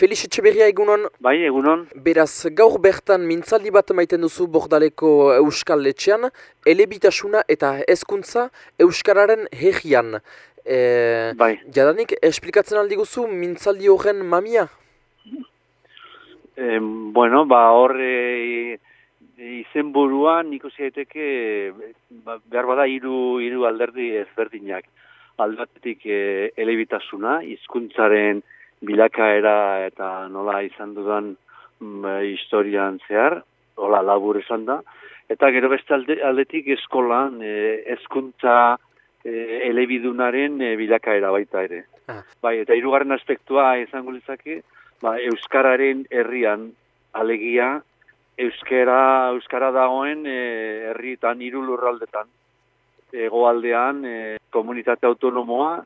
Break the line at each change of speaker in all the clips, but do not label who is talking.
Felix Etxeberria egunon.
Bai, egunon.
Beraz, gaur bertan mintzaldi bat maiten duzu bordaleko Euskal Letxean, elebitasuna eta hezkuntza Euskararen herrian. E,
bai.
Jadanik, esplikatzen aldi guzu mintzaldi horren mamia?
E, bueno, ba, hor e, izen buruan niko zieteke ba, behar bada hiru hiru alderdi ezberdinak. Aldatetik e, elebitasuna, hizkuntzaren bilakaera eta nola izan dudan mm, historian zehar, hola labur esan da, eta gero beste aldetik eskolan e, ezkuntza e, elebidunaren e, bilakaera baita ere. Ah. Bai, eta hirugarren aspektua izango litzake, ba, euskararen herrian alegia euskara euskara dagoen e, herritan hiru lurraldetan hegoaldean e, komunitate autonomoa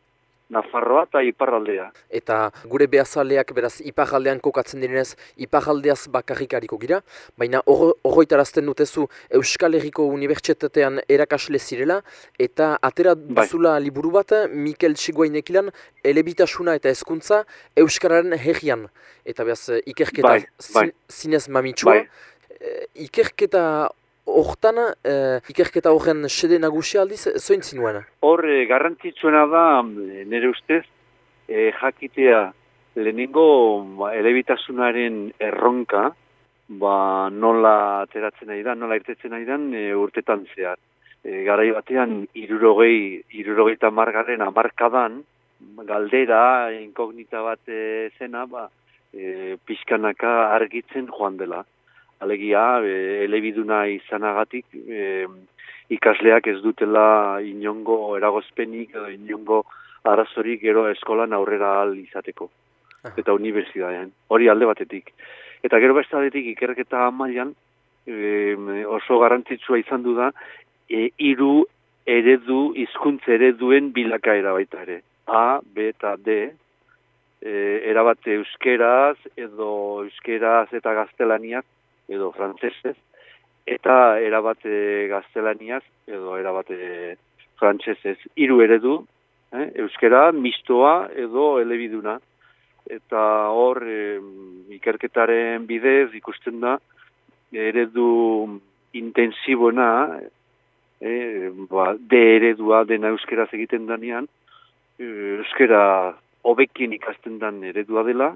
Nafarroa eta Iparraldea.
Eta gure behazaleak beraz Iparraldean kokatzen direnez Iparraldeaz bakarrikariko gira, baina horretarazten dutezu Euskal Herriko Unibertsitatean erakasle zirela, eta atera bai. duzula liburu bat Mikel Txiguainekilan elebitasuna eta hezkuntza Euskararen herrian. Eta beraz ikerketa bai, bai. zinez mamitsua. Bai. Eh, ikerketa Hortan, e, ikerketa horren sede nagusia aldiz, zoin zinuen?
Hor, e, garrantzitsuena da, eh, nire ustez, e, jakitea lehenengo ba, elebitasunaren erronka, ba, nola ateratzen nahi da, nola irtetzen nahi da, e, urtetan zehar. E, garai batean, irurogei, irurogei tamargarren amarkadan, galdera, inkognita bat e, zena, ba, e, pixkanaka argitzen joan dela alegia e, elebiduna izanagatik e, ikasleak ez dutela inongo eragozpenik edo inongo arazorik gero eskolan aurrera al izateko eta unibertsitatean hori alde batetik. Eta gero beste aldetik ikerketa mailan e, oso garrantzitsua izan du da e, iru eredu hizkuntza ereduen bilakaera baita ere. A, B eta D e, erabate euskeraz edo euskeraz eta gaztelaniak edo frantsesez eta erabate gaztelaniaz edo erabate frantsesez. Hiru eredu, eh, euskera mistoa edo elebiduna. Eta hor ikerketaren bidez ikusten da eredu intensiboena eh, ba, de eredua dena euskeraz egiten danean euskera hobekin ikasten dan eredua dela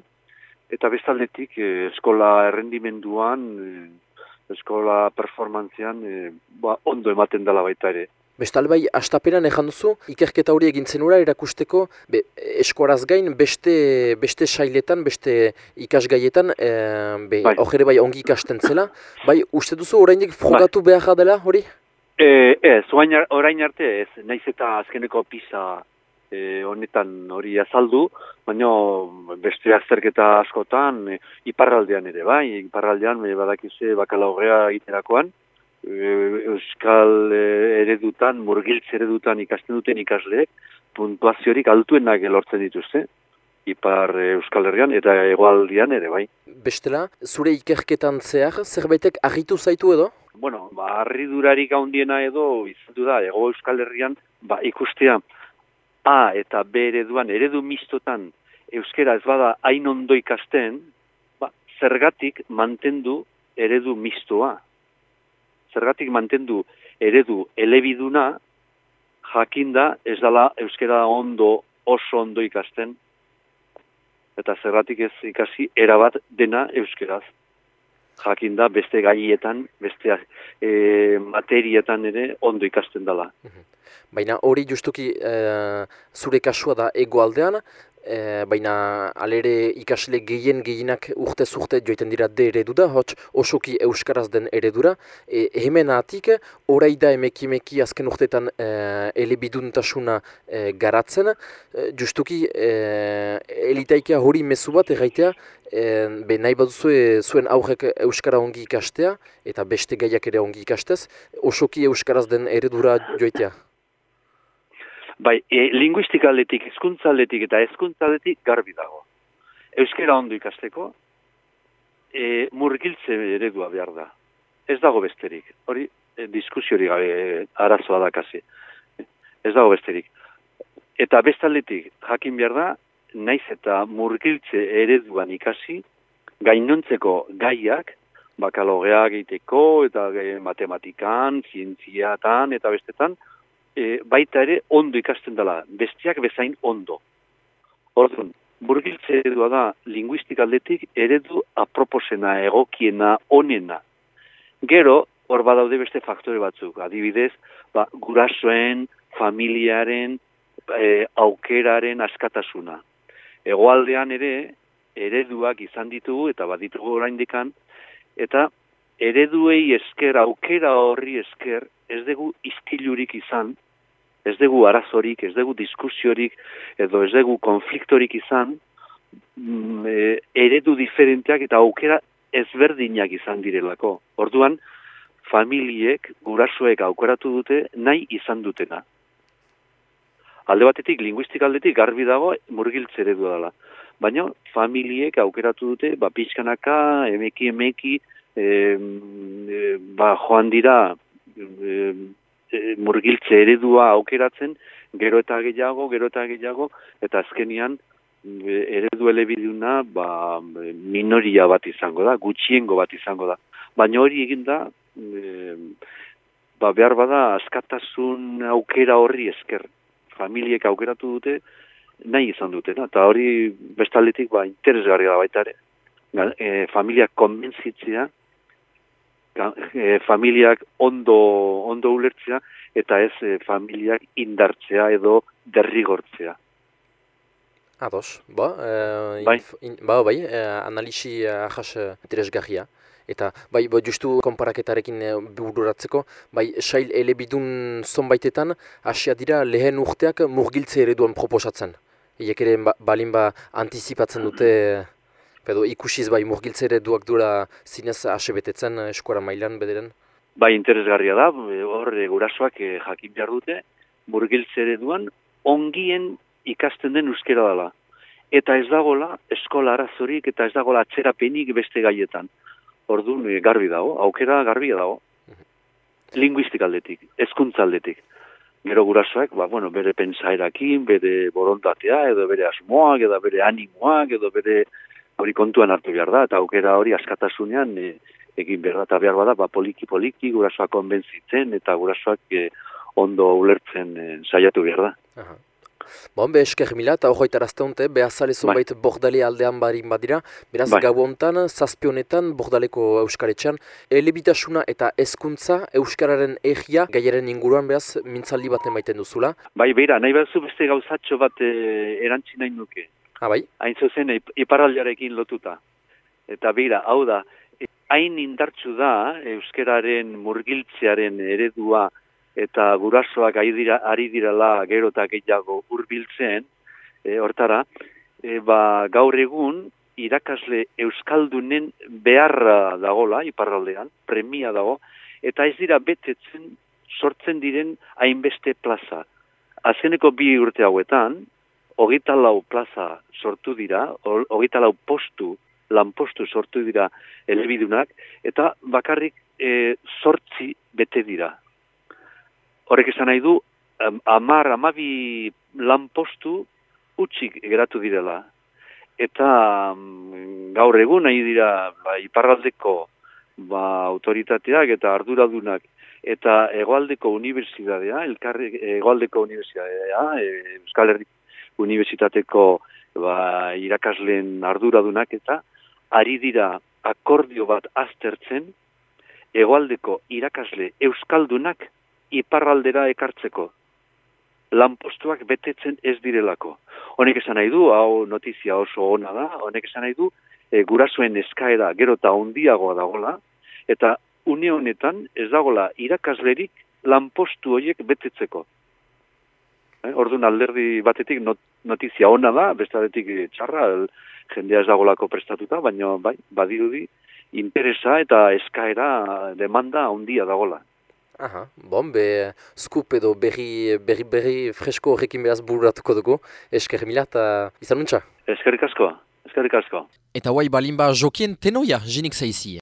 eta bestaldetik eh, eskola errendimenduan, eh, eskola performantzean eh, ba, ondo ematen dela baita ere.
Bestal bai, astaperan ejan duzu, ikerketa hori egin zenura erakusteko, be, eskoraz gain beste, beste sailetan, beste ikasgaietan, e, be, bai. bai ongi ikasten zela. Bai, uste duzu oraindik frogatu bai. behar dela hori?
E, ez, orain arte ez, naiz eta azkeneko pisa e, honetan hori azaldu, baina beste azterketa askotan e, iparraldean ere, bai, iparraldean e, badakize bakalaugea iterakoan, e, euskal e, eredutan, murgiltz eredutan ikasten duten ikasleek, puntuaziorik altuenak lortzen dituzte, ipar e, euskal herrian eta egoaldian ere, bai.
Bestela, zure ikerketan zehar, zerbaitek argitu zaitu edo?
Bueno, ba, arridurarik handiena edo, izatu da, ego euskal herrian, ba, ikustea, A eta B ereduan, eredu mistotan, euskera ez bada hain ondo ikasten, ba, zergatik mantendu eredu mistoa. Zergatik mantendu eredu elebiduna, jakinda ez dala euskera ondo oso ondo ikasten, eta zergatik ez ikasi erabat dena euskeraz. Jakinda beste gaietan, beste e, materietan ere ondo ikasten dela. Mhm.
Baina hori justuki e, zure kasua da egoaldean, e, baina alere ikasle gehien gehienak urte zurte joiten dira de eredura, hotz osoki euskaraz den eredura. E, hemen atik, orai da emeki emeki azken urtetan e, elebiduntasuna e, garatzen, e, justuki e, elitaikia hori mezu bat erraitea, e, be nahi bat zuen aurrek euskara ongi ikastea, eta beste gaiak ere ongi ikastez, osoki euskaraz den eredura joitea.
Bai, e, linguistika aldetik, ezkuntza aldetik eta ezkuntza aldetik garbi dago. Euskera ondo ikasteko, e, murgiltze eredua behar da. Ez dago besterik. Hori, e, diskusiori gabe e, arazoa da kasi. Ez dago besterik. Eta bestaldetik jakin behar da, naiz eta murgiltze ereduan ikasi, gainontzeko gaiak, bakalogea egiteko eta matematikan, zientziatan eta bestetan, e, baita ere ondo ikasten dela, bestiak bezain ondo. Orduan, burgiltze eredua da, linguistik aldetik, eredu aproposena, egokiena, onena. Gero, hor badaude beste faktore batzuk, adibidez, ba, gurasoen, familiaren, e, aukeraren askatasuna. Egoaldean ere, ereduak izan ditugu eta baditugu oraindikan eta ereduei esker aukera horri esker ez dugu istilurik izan ez dugu arazorik, ez dugu diskusiorik edo ez dugu konfliktorik izan mm, e, eredu diferenteak eta aukera ezberdinak izan direlako. Orduan, familiek, gurasoek aukeratu dute nahi izan dutena. Alde batetik, linguistik aldetik, garbi dago murgiltze eredu dela baina familiek aukeratu dute, ba, pixkanaka, emeki, emeki, e, ba, joan dira e, murgiltze eredua aukeratzen, gero eta gehiago, gero eta gehiago, eta azkenian eredu elebiduna ba, minoria bat izango da, gutxiengo bat izango da. Baina hori egin da, e, ba, behar bada, askatasun aukera horri esker. Familiek aukeratu dute, nahi izan dutena, eta hori bestaldetik ba, interesgarria da baita ere. E, familiak konbentzitzea, e, familiak ondo, ondo ulertzea, eta ez e, familiak indartzea edo derrigortzea.
Ados, ba, e,
bai,
in, ba, bai e, analisi ahas interesgarria. Eta, bai, bai, justu konparaketarekin bururatzeko, bai, sail elebidun zonbaitetan, hasia dira lehen urteak murgiltze ereduan proposatzen. Iek ere ba, balin ba antizipatzen dute edo ikusiz bai murgiltzere duak dura zinez asebetetzen eskuara mailan bederen?
Bai interesgarria da, hor gurasoak eh, jakin behar dute, murgiltzere duan ongien ikasten den euskera dela. Eta ez dagola eskola arazorik eta ez dagola atzerapenik beste gaietan. Orduan eh, garbi dago, aukera garbia dago. Mhm. Linguistik aldetik, ezkuntza aldetik gero gurasoak, ba, bueno, bere pentsaerakin, bere borontatea, edo bere asmoak, edo bere animoak, edo bere hori kontuan hartu behar da, eta aukera hori askatasunean e, egin behar da, eta behar bada, ba, poliki-poliki gurasoak konbentzitzen, eta gurasoak e, ondo ulertzen e, saiatu behar da. Aha.
Bon, be esker mila eta hori tarazte honte, behazale zonbait bai. bordale aldean barin badira, beraz bai. gau hontan, zazpionetan, bordaleko euskaretxan, elebitasuna eta hezkuntza euskararen egia gaiaren inguruan behaz mintzaldi bat emaiten duzula.
Bai, beira, nahi behar beste gauzatxo bat e, erantzi nahi nuke.
Ha, bai?
Hain zuzen, iparaldiarekin lotuta. Eta beira, hau da, hain indartsu da euskararen murgiltzearen eredua eta gurasoak dira ari dirala gero eta gehiago hurbiltzen e, hortara e, ba, gaur egun irakasle euskaldunen beharra dagola iparraldean premia dago eta ez dira betetzen sortzen diren hainbeste plaza azkeneko bi urte hauetan hogeita lau plaza sortu dira hogeita lau postu lanpostu sortu dira elebidunak eta bakarrik e, sortzi bete dira horrek esan nahi du, amar, amabi lanpostu utxik geratu direla. Eta gaur egun nahi dira ba, iparraldeko ba, autoritateak eta arduradunak eta egoaldeko unibertsitatea, elkarri egoaldeko unibertsitatea, e, Euskal Herri Unibertsitateko ba, irakasleen arduradunak eta ari dira akordio bat aztertzen egoaldeko irakasle euskaldunak iparraldera ekartzeko. Lanpostuak betetzen ez direlako. Honek esan nahi du, hau notizia oso ona da, honek esan nahi du, e, gurasoen eskaera gero eta ondiagoa dagola, eta une honetan ez dagola irakaslerik lanpostu horiek betetzeko. Eh, Orduan alderdi batetik not, notizia ona da, bestadetik txarra, el, jendea ez dagolako prestatuta, baina bai, badirudi interesa eta eskaera demanda ondia dagola.
Aha, bon, be, skup edo berri, berri, berri fresko horrekin behaz burratuko dugu. Esker mila eta izan nuntza?
Eskerrik asko, eskerrik asko.
Eta guai balinba jokien tenoia, jenik zaizi.